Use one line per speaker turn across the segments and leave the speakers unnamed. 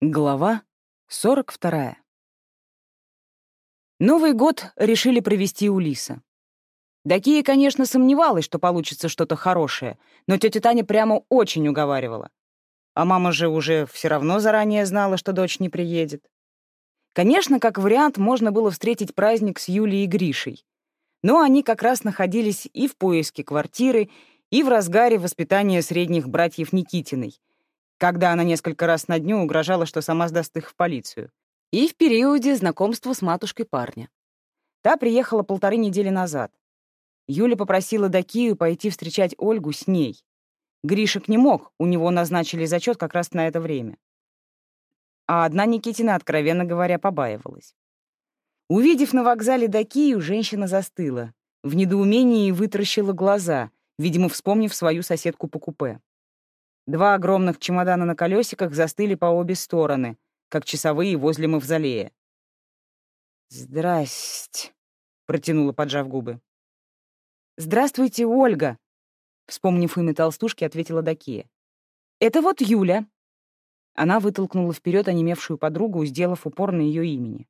Глава 42. Новый год решили провести у Лиса. Дакия, конечно, сомневалась, что получится что-то хорошее, но тетя Таня прямо очень уговаривала. А мама же уже все равно заранее знала, что дочь не приедет. Конечно, как вариант, можно было встретить праздник с Юлей и Гришей. Но они как раз находились и в поиске квартиры, и в разгаре воспитания средних братьев Никитиной — когда она несколько раз на дню угрожала, что сама сдаст их в полицию, и в периоде знакомства с матушкой парня. Та приехала полторы недели назад. Юля попросила Дакию пойти встречать Ольгу с ней. Гришек не мог, у него назначили зачет как раз на это время. А одна Никитина, откровенно говоря, побаивалась. Увидев на вокзале Дакию, женщина застыла. В недоумении вытаращила глаза, видимо, вспомнив свою соседку по купе. Два огромных чемодана на колесиках застыли по обе стороны, как часовые возле мавзолея. «Здрасте», — протянула, поджав губы. «Здравствуйте, Ольга», — вспомнив имя толстушки, ответила Дакия. «Это вот Юля». Она вытолкнула вперед онемевшую подругу, сделав упор на ее имени.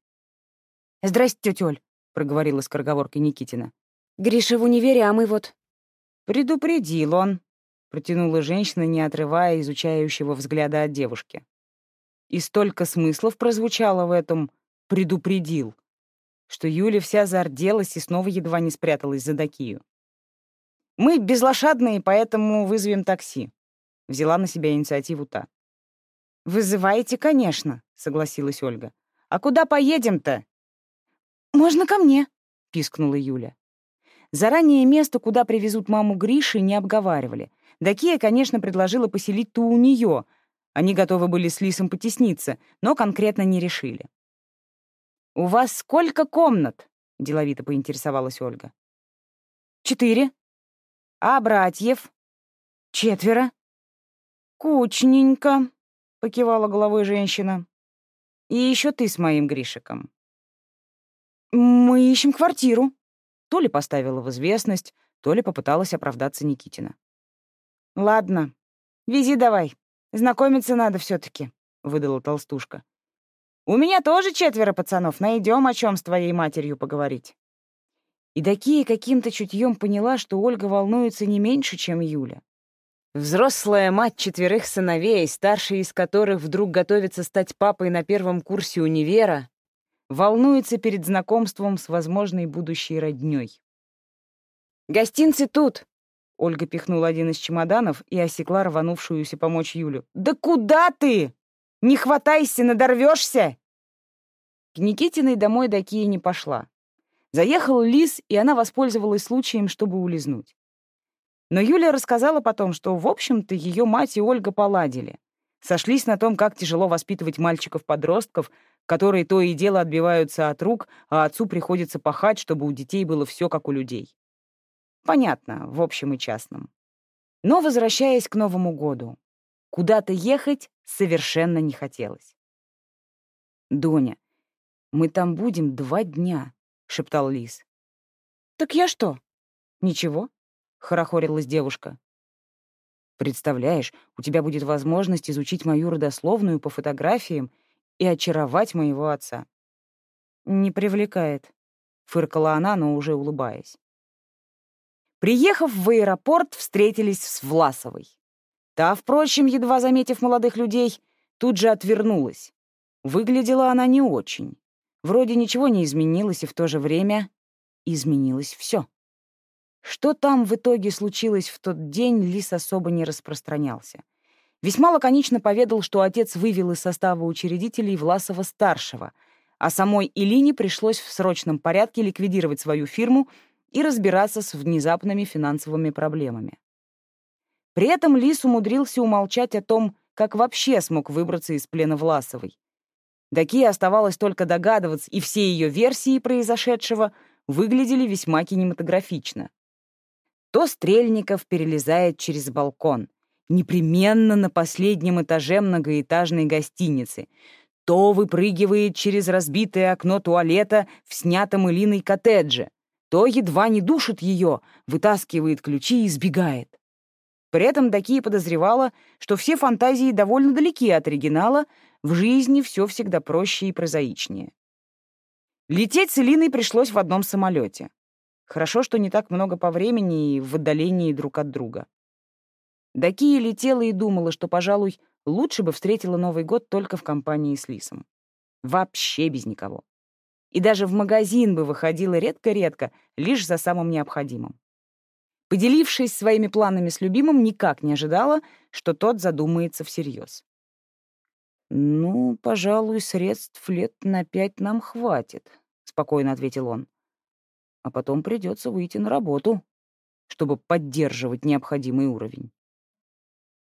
«Здрасте, тетя Оль», — проговорила скороговоркой Никитина. «Гриша в универе, а мы вот...» «Предупредил он», протянула женщина, не отрывая изучающего взгляда от девушки. И столько смыслов прозвучало в этом «предупредил», что Юля вся зарделась и снова едва не спряталась за Дакию. «Мы безлошадные, поэтому вызовем такси», — взяла на себя инициативу та. «Вызываете, конечно», — согласилась Ольга. «А куда поедем-то?» «Можно ко мне», — пискнула Юля. Заранее место, куда привезут маму Гриши, не обговаривали, Дакия, конечно, предложила поселить ту у нее. Они готовы были с Лисом потесниться, но конкретно не решили. «У вас сколько комнат?» — деловито поинтересовалась Ольга. «Четыре». «А братьев?» «Четверо». «Кучненько», — покивала головой женщина. «И еще ты с моим Гришиком». «Мы ищем квартиру», — то ли поставила в известность, то ли попыталась оправдаться Никитина. «Ладно, вези давай. Знакомиться надо все таки выдала толстушка. «У меня тоже четверо пацанов. Найдем о чем с твоей матерью поговорить». И каким-то чутьем поняла, что Ольга волнуется не меньше, чем Юля. Взрослая мать четверых сыновей, старший из которых вдруг готовится стать папой на первом курсе универа, волнуется перед знакомством с возможной будущей роднёй. «Гостинцы тут!» Ольга пихнула один из чемоданов и осекла рванувшуюся помочь Юлю. «Да куда ты? Не хватайся, надорвешься!» К Никитиной домой до Кии не пошла. Заехал Лис, и она воспользовалась случаем, чтобы улизнуть. Но Юля рассказала потом, что, в общем-то, ее мать и Ольга поладили. Сошлись на том, как тяжело воспитывать мальчиков-подростков, которые то и дело отбиваются от рук, а отцу приходится пахать, чтобы у детей было все как у людей. Понятно, в общем и частном. Но, возвращаясь к Новому году, куда-то ехать совершенно не хотелось. «Доня, мы там будем два дня», — шептал Лис. «Так я что?» «Ничего», — хорохорилась девушка. «Представляешь, у тебя будет возможность изучить мою родословную по фотографиям и очаровать моего отца». «Не привлекает», — фыркала она, но уже улыбаясь. Приехав в аэропорт, встретились с Власовой. Та, впрочем, едва заметив молодых людей, тут же отвернулась. Выглядела она не очень. Вроде ничего не изменилось, и в то же время изменилось все. Что там в итоге случилось в тот день, Лис особо не распространялся. Весьма лаконично поведал, что отец вывел из состава учредителей Власова-старшего, а самой Илине пришлось в срочном порядке ликвидировать свою фирму — и разбираться с внезапными финансовыми проблемами. При этом Лис умудрился умолчать о том, как вообще смог выбраться из плена Власовой. Дакия оставалось только догадываться, и все ее версии произошедшего выглядели весьма кинематографично. То Стрельников перелезает через балкон, непременно на последнем этаже многоэтажной гостиницы, то выпрыгивает через разбитое окно туалета в снятом Илиной коттедже, то едва не душит ее, вытаскивает ключи и сбегает. При этом Дакия подозревала, что все фантазии довольно далеки от оригинала, в жизни все всегда проще и прозаичнее. Лететь с Элиной пришлось в одном самолете. Хорошо, что не так много по времени и в отдалении друг от друга. Дакия летела и думала, что, пожалуй, лучше бы встретила Новый год только в компании с Лисом. Вообще без никого. И даже в магазин бы выходила редко-редко, лишь за самым необходимым. Поделившись своими планами с любимым, никак не ожидала, что тот задумается всерьез. «Ну, пожалуй, средств лет на пять нам хватит», — спокойно ответил он. «А потом придется выйти на работу, чтобы поддерживать необходимый уровень».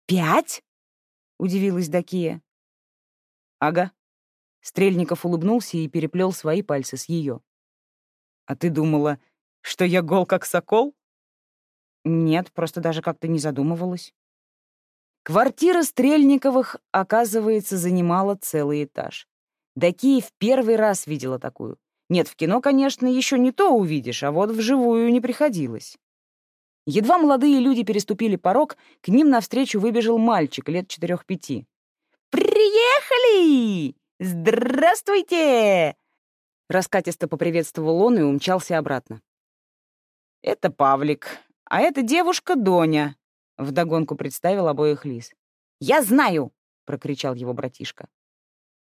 «Пять?» — удивилась Дакия.
«Ага». Стрельников улыбнулся и переплел свои пальцы с ее. «А ты думала, что я гол как сокол?» «Нет, просто даже как-то не задумывалась». Квартира Стрельниковых, оказывается, занимала целый этаж. Дакия в первый раз видела такую. Нет, в кино, конечно, еще не то увидишь, а вот вживую не приходилось. Едва молодые люди переступили порог, к ним навстречу выбежал мальчик лет четырех-пяти.
«Приехали! Здравствуйте!»
Раскатисто поприветствовал он и умчался обратно. «Это Павлик, а эта девушка Доня», — вдогонку представил обоих Лис.
«Я знаю!»
— прокричал его братишка.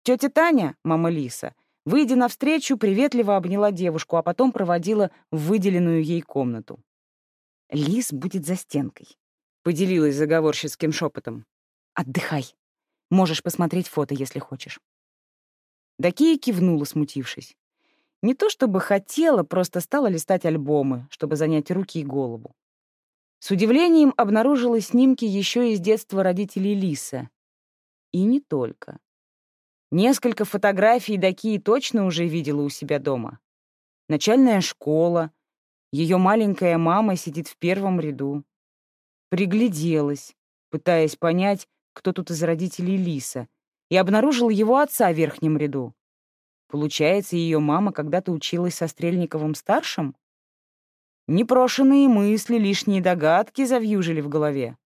Тетя Таня, мама Лиса, выйдя навстречу, приветливо обняла девушку, а потом проводила в выделенную ей комнату.
Лис будет за стенкой.
Поделилась заговорщицким шепотом.
Отдыхай. Можешь посмотреть фото, если хочешь.
Дакия кивнула, смутившись. Не то чтобы хотела, просто стала листать альбомы, чтобы занять руки и голову. С удивлением обнаружила снимки еще из детства родителей Лиса. И не только. Несколько фотографий Дакии точно уже видела у себя дома. Начальная школа, ее маленькая мама сидит в первом ряду. Пригляделась, пытаясь понять, кто тут из родителей Лиса, и обнаружила его отца в верхнем ряду. Получается, ее мама когда-то училась со Стрельниковым-старшим? Непрошенные мысли, лишние догадки завьюжили в голове.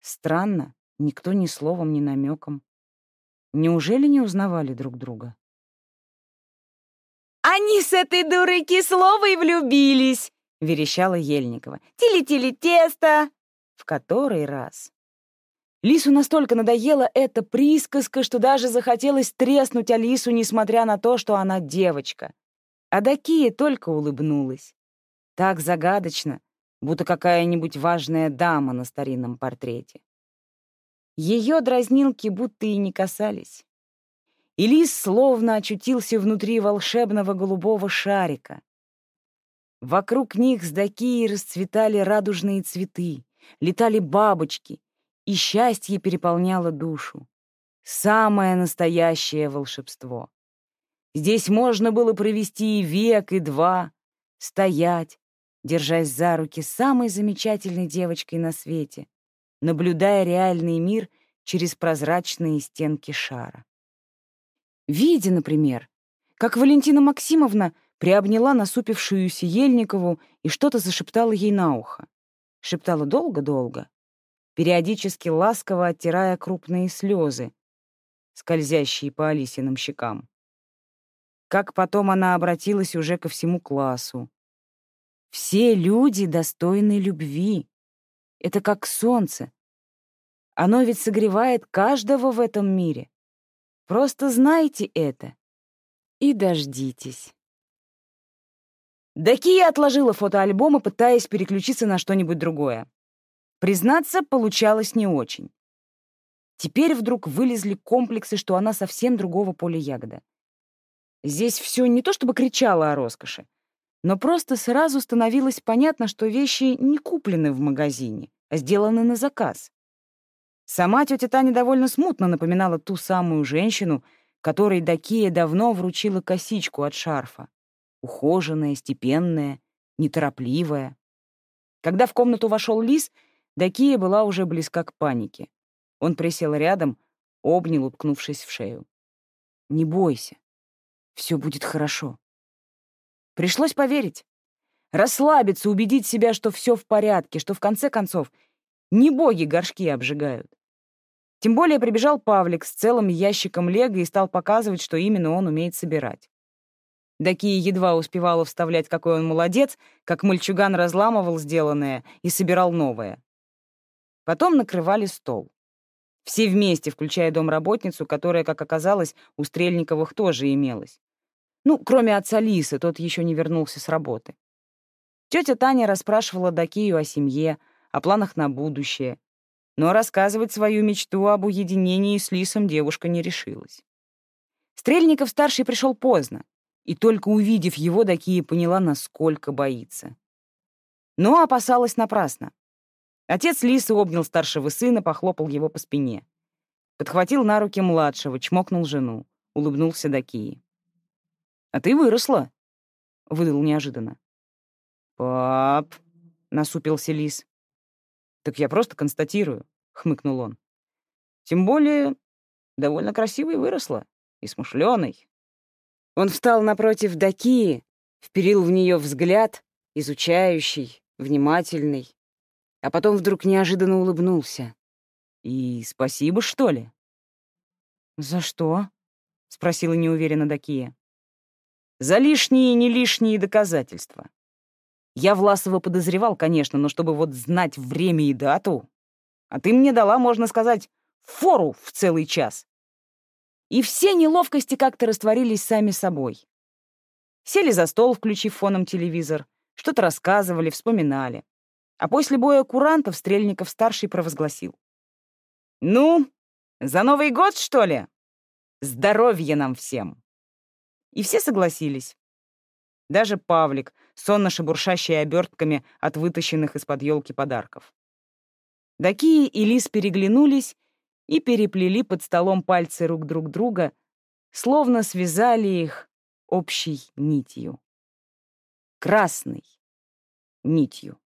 Странно, никто ни словом, ни намеком. Неужели не узнавали друг друга?
«Они с этой дурой Кисловой влюбились!» — верещала Ельникова. «Тили-тили-тесто!»
В который раз. Лису настолько надоела эта присказка, что даже захотелось треснуть Алису, несмотря на то, что она девочка. А Дакия только улыбнулась. Так загадочно, будто какая-нибудь важная дама на старинном портрете. Ее дразнилки будто и не касались и лис словно очутился внутри волшебного голубого шарика. Вокруг них с Дакией расцветали радужные цветы, летали бабочки, и счастье переполняло душу. Самое настоящее волшебство. Здесь можно было провести и век, и два, стоять, держась за руки самой замечательной девочкой на свете, наблюдая реальный мир через прозрачные стенки шара. Видя, например, как Валентина Максимовна приобняла насупившуюся Ельникову и что-то зашептала ей на ухо. Шептала долго-долго, периодически ласково оттирая крупные слезы, скользящие по Алисиным щекам. Как потом она обратилась уже ко всему классу. Все люди достойны любви. Это как солнце. Оно ведь согревает каждого в этом мире. Просто знайте это и дождитесь. Дакия отложила фотоальбомы, пытаясь переключиться на что-нибудь другое. Признаться, получалось не очень. Теперь вдруг вылезли комплексы, что она совсем другого поля ягода. Здесь все не то чтобы кричало о роскоши, но просто сразу становилось понятно, что вещи не куплены в магазине, а сделаны на заказ. Сама тетя Таня довольно смутно напоминала ту самую женщину, которой Дакия давно вручила косичку от шарфа. Ухоженная, степенная, неторопливая. Когда в комнату вошел Лис, Дакия была уже близка к панике. Он присел рядом, обнял, уткнувшись в шею. «Не бойся. Все будет хорошо». Пришлось поверить. Расслабиться, убедить себя, что все в порядке, что в конце концов Не боги горшки обжигают. Тем более прибежал Павлик с целым ящиком лего и стал показывать, что именно он умеет собирать. Дакия едва успевала вставлять, какой он молодец, как мальчуган разламывал сделанное и собирал новое. Потом накрывали стол. Все вместе, включая домработницу, которая, как оказалось, у Стрельниковых тоже имелась. Ну, кроме отца Лисы, тот еще не вернулся с работы. Тетя Таня расспрашивала Дакию о семье, о планах на будущее, но рассказывать свою мечту об уединении с Лисом девушка не решилась. Стрельников-старший пришел поздно, и только увидев его, Дакия поняла, насколько боится. Но опасалась напрасно. Отец Лисы обнял старшего сына, похлопал его по спине. Подхватил на руки младшего, чмокнул жену, улыбнулся Дакии. «А ты выросла», — выдал неожиданно. «Пап», — насупился Лис. «Так я просто констатирую», — хмыкнул он. «Тем более, довольно красивой выросла и смышленой». Он встал напротив Дакии, вперил в нее взгляд, изучающий, внимательный, а потом вдруг неожиданно улыбнулся. «И спасибо, что ли?» «За что?» — спросила неуверенно Дакия. «За лишние и не лишние доказательства. Я Власова подозревал, конечно, но чтобы вот знать время и дату... А ты мне дала, можно сказать, фору в целый час. И все неловкости как-то растворились сами собой. Сели за стол, включив фоном телевизор, что-то рассказывали, вспоминали. А после боя курантов Стрельников-старший провозгласил. «Ну, за Новый год, что ли? Здоровья нам всем!» И все согласились. Даже Павлик, сонно шебуршащий обертками от вытащенных из-под елки подарков. Дакия и Лис переглянулись и переплели под столом пальцы рук друг друга, словно связали их общей нитью. Красной нитью.